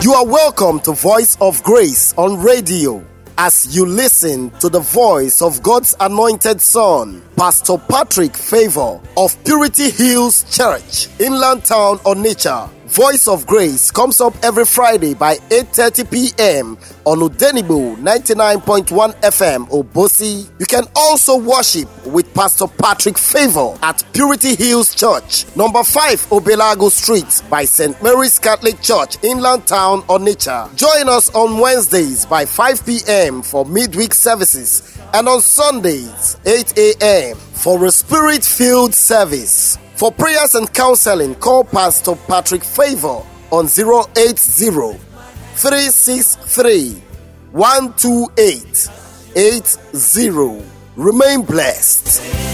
You are welcome to Voice of Grace on radio as you listen to the voice of God's anointed Son, Pastor Patrick Favour of Purity Hills Church, Inland Town, Onitsha. Voice of Grace comes up every Friday by 8:30 p.m. on Odenigbo 99.1 FM Obosi. You can also worship with Pastor Patrick Favour at Purity Hills Church, number 5 Obelago Street by St. Mary's Catholic Church, Inland Town, Onitsha. Join us on Wednesdays by 5 p.m. for midweek services and on Sundays 8 a.m. for a spirit-filled service. For prayers and counseling, call Pastor Patrick Favour on 080 363 128 80. Remain blessed.